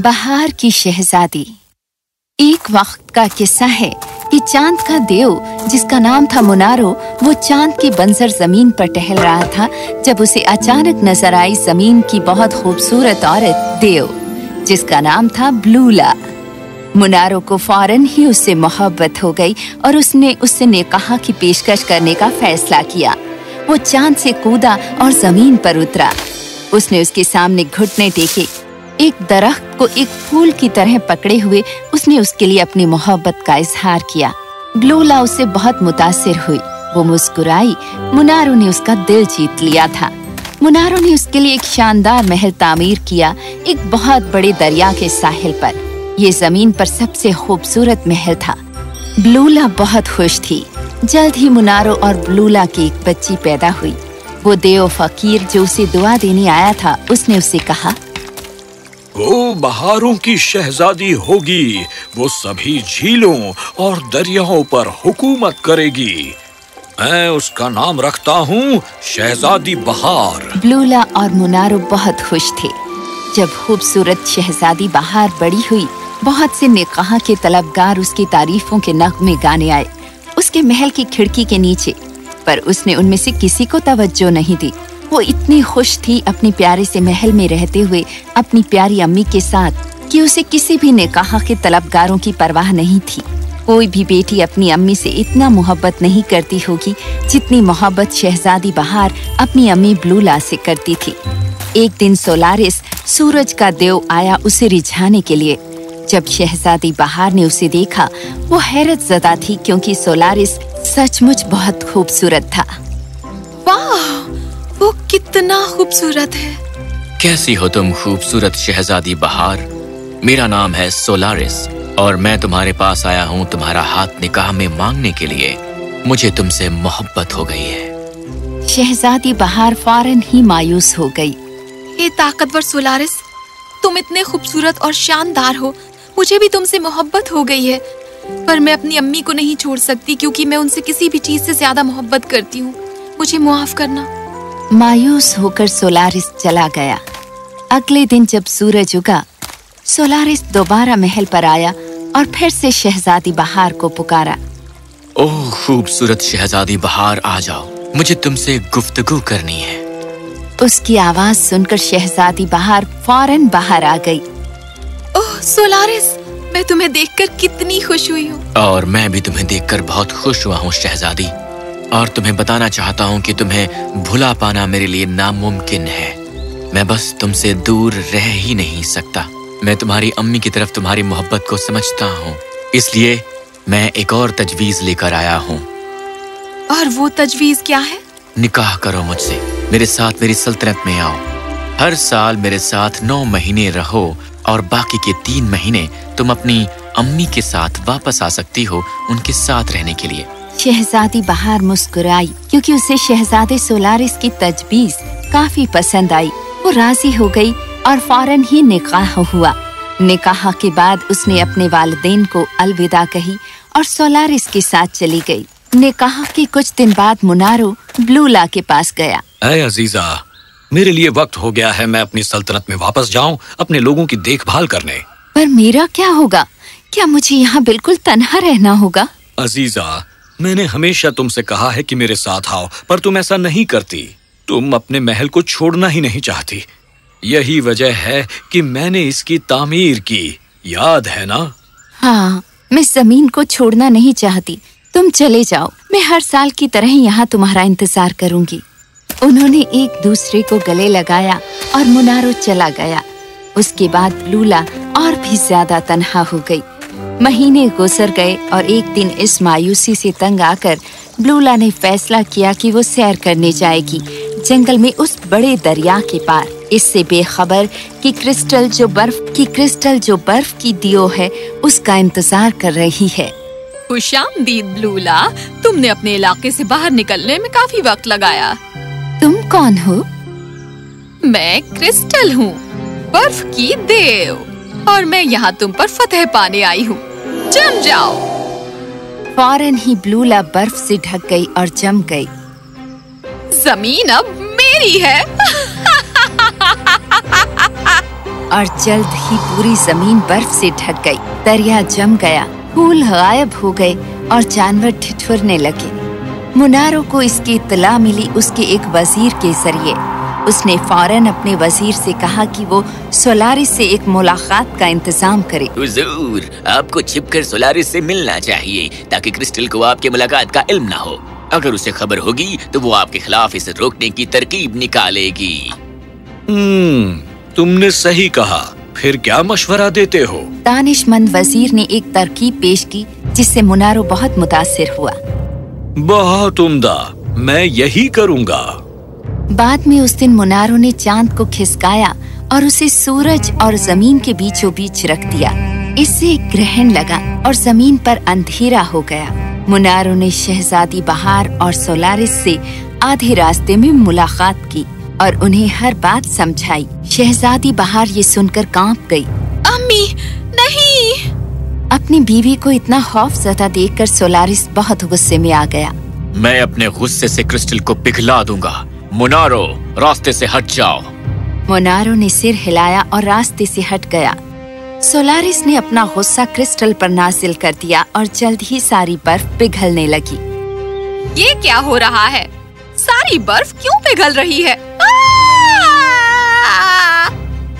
बहार की शहजादी। एक वक्त का किस्सा है कि चाँद का देव, जिसका नाम था मुनारो, वो चाँद की बंजर ज़मीन पर टहल रहा था, जब उसे अचानक नज़र आई ज़मीन की बहुत खूबसूरत औरत देव, जिसका नाम था ब्लूला। मुनारो को फ़ौरन ही उससे मोहब्बत हो गई और उसने उससे निकाह की पेशकश करने का फैसला किया। वो चाँद से कूदा और ज़मीन पर उतरा। उसने उसके सामने घुटने टेके। एक दरख्त को एक फूल की तरह पकड़े हुए उसने उसके लिए अपनी मोहब्बत का इजहार किया। ग्लोला उससे बहुत मुतासिर हुई। वो मुस्कुराई। मुनारो ने उसका दिल जीत लिया था। मुनारो ने उसके लिए एक शानदार महल तामीर किया, एक बहुत बड़े दरिया के साहिल पर। ये ज़मीन पर सबसे खूबसूरत महल था। ब्लूला बहुत खुश थी। जल्द ही मुनारो और ब्लूला की एक बच्ची पैदा हुई। वो देव फकीर जो उसे दुआ देने आया था उसने उसे कहा वो बहारों की शहजादी होगी वो सभी झीलों और दरियाओं पर हुकूमत करेगी। मैं उसका नाम रखता हूँ शहजादी बहार। ब्लूला और मुनारो बहुत खुश थे। जब खूबसूरत शहजादी बहार बड़ी हुई बहुत से निकाह के तलबगार उसकी तारीफों के नगमे गाने आए। उसके महल की खिड़की के नीचे। पर उसने उनमें से किसी को तवज्जो नहीं दी। वो इतनी खुश थी अपने प्यारे से महल में रहते हुए, अपनी प्यारी अम्मी के साथ, कि उसे किसी भी निकाह के तलबगारों की परवाह नहीं थी। कोई भी बेटी अपनी अम्मी से इतना मोहब्बत नहीं करती होगी, जितनी मोहब्बत शहजादी बहार अपनी अम्मी ब्लूला से करती थी। एक दिन सोलारिस, सूरज का देव आया उसे रिझाने के लिए। जब शहजादी बहार ने उसे देखा वो हैरत जदा थी क्योंकि सोलारिस सचमुच बहुत खूबसूरत था। वाह! वो कितना खूबसूरत है। कैसी हो तुम खूबसूरत शहजादी बहार? मेरा नाम है सोलारिस और मैं तुम्हारे पास आया हूँ तुम्हारा हाथ निकाह में मांगने के लिए। मुझे तुमसे मोहब्बत हो गई है। शहजादी बहार फ़ौरन ही मायूस हो गई। ये ताकतवर सोलारिस तुम इतने खूबसूरत और शानदार हो मुझे भी तुमसे मोहब्बत हो गई है। पर मैं अपनी अम्मी को नहीं छोड़ सकती क्योंकि मैं उनसे किसी भी चीज़ से ज़्यादा मोहब्बत करती हूँ। मुझे मुआफ करना। मायूस होकर सोलारिस चला गया। अगले दिन जब सूरज उगा सोलारिस दोबारा महल पर आया और फिर से शहजादी बहार को पुकारा। ओह खूबसूरत शहजादी बहार आ जाओ। मुझे तुमसे गुफ्तगू करनी है। उसकी आवाज़ सुनकर शहजादी बहार फ़ौरन बाहर आ गई। ओह सोलारिस मैं तुम्हें देखकर कितनी खुश हुई हूँ। और मैं भी तुम्हें देखकर बहुत खुश हुआ हूँ शहजादी। और तुम्हें बताना चाहता हूँ कि तुम्हें भुला पाना मेरे लिए नामुमकिन है। मैं बस तुमसे दूर रह ही नहीं सकता। मैं तुम्हारी अम्मी की तरफ़ तुम्हारी मोहब्बत को समझता हूँ। इसलिए मैं एक और तजवीज लेकर आया हूँ। और वो तजवीज क्या है? निकाह करो मुझसे। मेरे साथ मेरी सल्तनत में आओ। हर साल मेरे साथ नौ महीने रहो। और बाकी के तीन महीने तुम अपनी अम्मी के साथ वापस आ सकती हो उनके साथ रहने के लिए। शहजादी बाहर मुस्कुराई क्योंकि उसे शहजादे सोलारिस की तजवीज काफ़ी पसंद आई। वो राज़ी हो गई और फ़ौरन ही निकाह हुआ। निकाह के बाद उसने अपने वालदेन को अलविदा कही और सोलारिस के साथ चली गई। निकाह के कुछ दिन बाद मुनारो ब्लूला के पास गया। अजीजा मेरे लिए वक्त हो गया है मैं अपनी सल्तनत में वापस जाऊँ अपने लोगों की देखभाल करने। पर मेरा क्या होगा? क्या मुझे यहाँ बिल्कुल तनहा रहना होगा? अजीजा मैंने हमेशा तुमसे कहा है कि मेरे साथ आओ पर तुम ऐसा नहीं करती। तुम अपने महल को छोड़ना ही नहीं चाहती। यही वजह है कि मैंने इसकी तामीर की। याद है ना? हाँ मैं ज़मीन को छोड़ना नहीं चाहती। तुम चले जाओ। मैं हर साल की तरह यहाँ तुम्हारा इंतज़ार करूँगी। उन्होंने एक दूसरे को गले लगाया और मुनारो चला गया। उसके बाद लूला और भी ज़्यादा तनहा हो गई। महीने गुजर गए और एक दिन इस मायूसी से तंग आकर ब्लूला ने फैसला किया कि वो सैर करने जाएगी, जंगल में उस बड़े दरिया के पार। इससे बेखबर कि क्रिस्टल जो बर्फ़, की क्रिस्टल जो बर्फ़ की दियो है, उसका इंतज़ार कर रही है। खुशामदीद ब्लूला तुमने अपने इलाके से बाहर निकलने में काफ़ी वक्त लगाया। तुम कौन हो? मैं क्रिस्टल हूँ बर्फ़ की देव और मैं यहाँ तुम पर फतेह पाने आई हूँ। जम जाओ। फ़ौरन ही ब्लूला बर्फ़ से ढक गई और जम गई। ज़मीन अब मेरी है। और जल्द ही पूरी ज़मीन बर्फ़ से ढक गई। दरिया जम गया फूल गायब हो गए और जानवर ठिठुरने लगे। मुनारो को इसकी इतला मिली उसके एक वज़ीर के ज़रिए। उसने फ़ौरन अपने वज़ीर से कहा कि वो सोलारिस से एक मुलाकात का इंतज़ाम करे। हुजूर, आपको छिपकर सोलारिस से मिलना चाहिए ताकि क्रिस्टल को आपके मुलाकात का इल्म ना हो। अगर उसे खबर होगी तो वो आपके खिलाफ इसे रोकने की तरकीब निकालेगी। हम्म तुमने सही कहा। फिर क्या मशवरा देते हो? दानिशमंद वज़ीर ने एक तरकीब पेश की जिससे मुनारो बहुत मुतासिर हुआ। बहुत उम्दा। मैं यही करूँगा। बाद में उस दिन मुनारो ने चाँद को खिसकाया और उसे सूरज और ज़मीन के बीचों बीच रख दिया। इससे एक ग्रहण लगा और ज़मीन पर अंधेरा हो गया। मुनारो ने शहजादी बहार और सोलारिस से आधे रास्ते में मुलाकात की और उन्हें हर बात समझाई। शहजादी बहार ये सुनकर काँप गई। अम्मी अपनी बीवी को इतना खौफ जदा देखकर सोलारिस बहुत गुस्से में आ गया। मैं अपने गुस्से से क्रिस्टल को पिघला दूँगा। मुनारो रास्ते से हट जाओ। मोनारो ने सिर हिलाया और रास्ते से हट गया। सोलारिस ने अपना गुस्सा क्रिस्टल पर नासिल कर दिया और जल्द ही सारी बर्फ़ पिघलने लगी। ये क्या हो रहा है? सारी बर्फ़ क्यों पिघल रही है?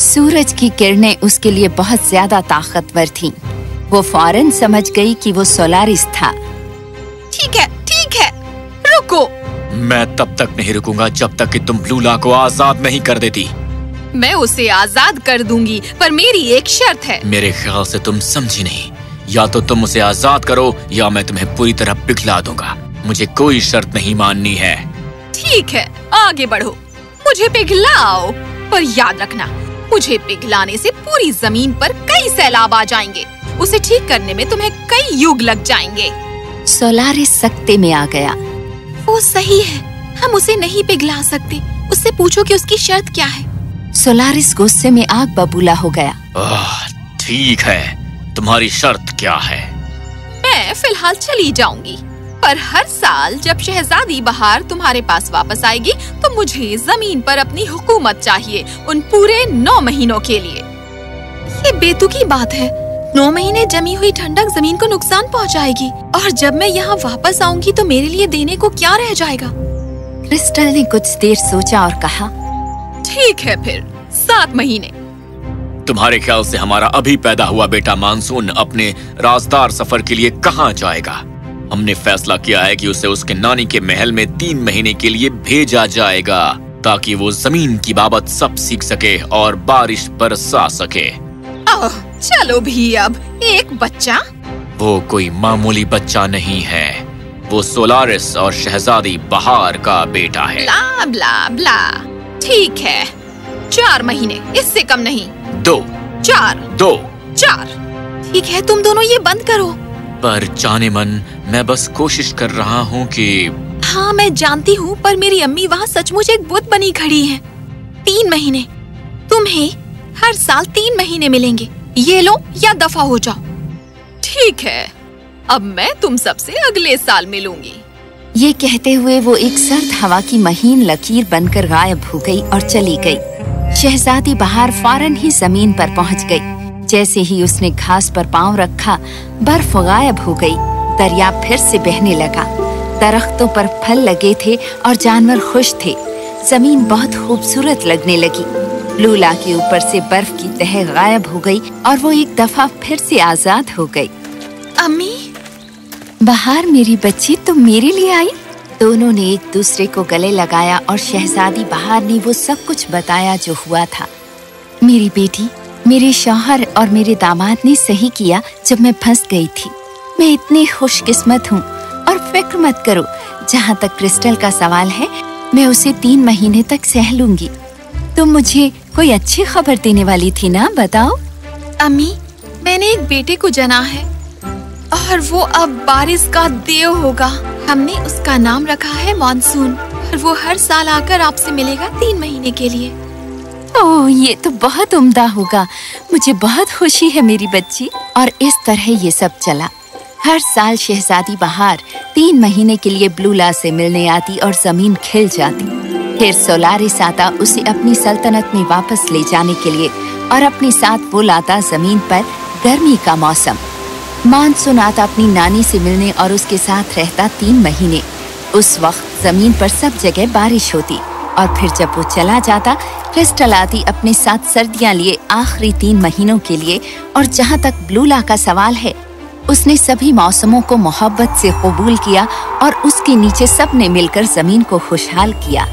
सूरज की किरणें उसके लिए बहुत ज़्यादा ताकतवर थीं। वो फ़ौरन समझ गई कि वो सोलारिस था। ठीक है ठीक है रुको। मैं तब तक नहीं रुकूँगा जब तक कि तुम ब्लूला को आज़ाद नहीं कर देती। मैं उसे आज़ाद कर दूँगी पर मेरी एक शर्त है। मेरे ख्याल से तुम समझी नहीं। या तो तुम उसे आज़ाद करो या मैं तुम्हें पूरी तरह पिघला दूँगा। मुझे कोई शर्त नहीं माननी है। ठीक है आगे बढ़ो। मुझे पिघलाओ पर याद रखना। मुझे पिघलाने से पूरी ज़मीन पर कई सैलाब आ जाएँगे। उसे ठीक करने में तुम्हें कई युग लग जाएँगे। सोलारिस सकते में आ गया। वो सही है हम उसे नहीं पिघला सकते। उससे पूछो कि उसकी शर्त क्या है। सोलारिस गुस्से में आग बबूला हो गया। ठीक है तुम्हारी शर्त क्या है? मैं फ़िलहाल चली जाऊँगी। पर हर साल जब शहजादी बहार तुम्हारे पास वापस आएगी तो मुझे ज़मीन पर अपनी हुकूमत चाहिए उन पूरे नौ महीनों के लिए। ये बेतुकी बात है। नौ महीने जमी हुई ठंडक ज़मीन को नुकसान पहुंचाएगी और जब मैं यहाँ वापस आऊँगी तो मेरे लिए देने को क्या रह जाएगा? क्रिस्टल ने कुछ देर सोचा और कहा ठीक है फिर सात महीने। तुम्हारे ख्याल से हमारा अभी पैदा हुआ बेटा मानसून अपने राजदार सफ़र के लिए कहाँ जाएगा? हमने फैसला किया है कि उसे उसके नानी के महल में तीन महीने के लिए भेजा जाएगा ताकि वो ज़मीन की बाबत सब सीख सके और बारिश बरसा सके। ओह, चलो भी अब एक बच्चा? वो कोई मामूली बच्चा नहीं है। वो सोलारिस और शहजादी बहार का बेटा है। Blah blah blah. ठीक है। चार महीने इससे कम नहीं। दो। चार। दो। चार। ठीक है तुम दोनों ये बंद करो। पर जाने मन मैं बस कोशिश कर रहा हूँ कि हाँ मैं जानती हूँ पर मेरी अम्मी वहाँ सचमुच एक बुत बनी खड़ी है। तीन महीने। तुम्हें हर साल तीन महीने मिलेंगे। ये लो या दफ़ा हो जाओ। ठीक है। अब मैं तुम सबसे अगले साल मिलूँगी। ये कहते हुए वो एक सर्द हवा की महीन लकीर बनकर गायब हो गई और चली गई। शहजादी बाहर फ़ौरन ही ज़मीन पर पहुँच गई। जैसे ही उसने घास पर पाँव रखा बर्फ़ गायब हो गई। दरिया फिर से बहने लगा। दरख्तों पर फल लगे थे और जानवर खुश थे। ज़मीन बहुत खूबसूरत लगने लगी। लूला के ऊपर से बर्फ़ की तह गायब हो गई और वो एक दफ़ा फिर से आज़ाद हो गई। अम्मी? बाहर मेरी बच्ची तुम मेरे लिए आई? दोनों ने एक दूसरे को गले लगाया और शहजादी बहार ने वो सब कुछ बताया जो हुआ था। मेरी बेटी मेरे शौहर और मेरे दामाद ने सही किया जब मैं फंस गई थी। मैं इतनी खुशकिस्मत हूँ और फ़िक्र मत करो, जहाँ तक क्रिस्टल का सवाल है, मैं उसे तीन महीने तक सह लूँगी। तुम तो मुझे कोई अच्छी खबर देने वाली थी ना, बताओ? अम्मी, मैंने एक बेटे को जना है, और वो अब बारिश का देव होगा। हमने उसका नाम रखा है मानसून, और वो हर साल आकर आपसे मिलेगा तीन महीने के लिए। ओह, ये तो बहुत उम्दा होगा। मुझे बहुत खुशी है मेरी बच्ची, और इस तरह ये सब चला। हर साल शहजादी बहार तीन महीने के लिए ब्लूला से मिलने आती और ज़मीन खिल जाती। फिर सोलारिस आता उसे अपनी सल्तनत में वापस ले जाने के लिए और अपने साथ वो लाता ज़मीन पर गर्मी का मौसम। मानसून आता अपनी नानी से मिलने और उसके साथ रहता तीन महीने। उस वक्त ज़मीन पर सब जगह बारिश होती। और फिर जब वो चला जाता, क्रिस्टल आती अपने साथ सर्दियाँ लिए आखिरी तीन महीनों के लिए, और जहाँ तक ब्लूला का सवाल है, उसने सभी मौसमों को मोहब्बत से कबूल किया और उसके नीचे सबने मिलकर ज़मीन को खुशहाल किया।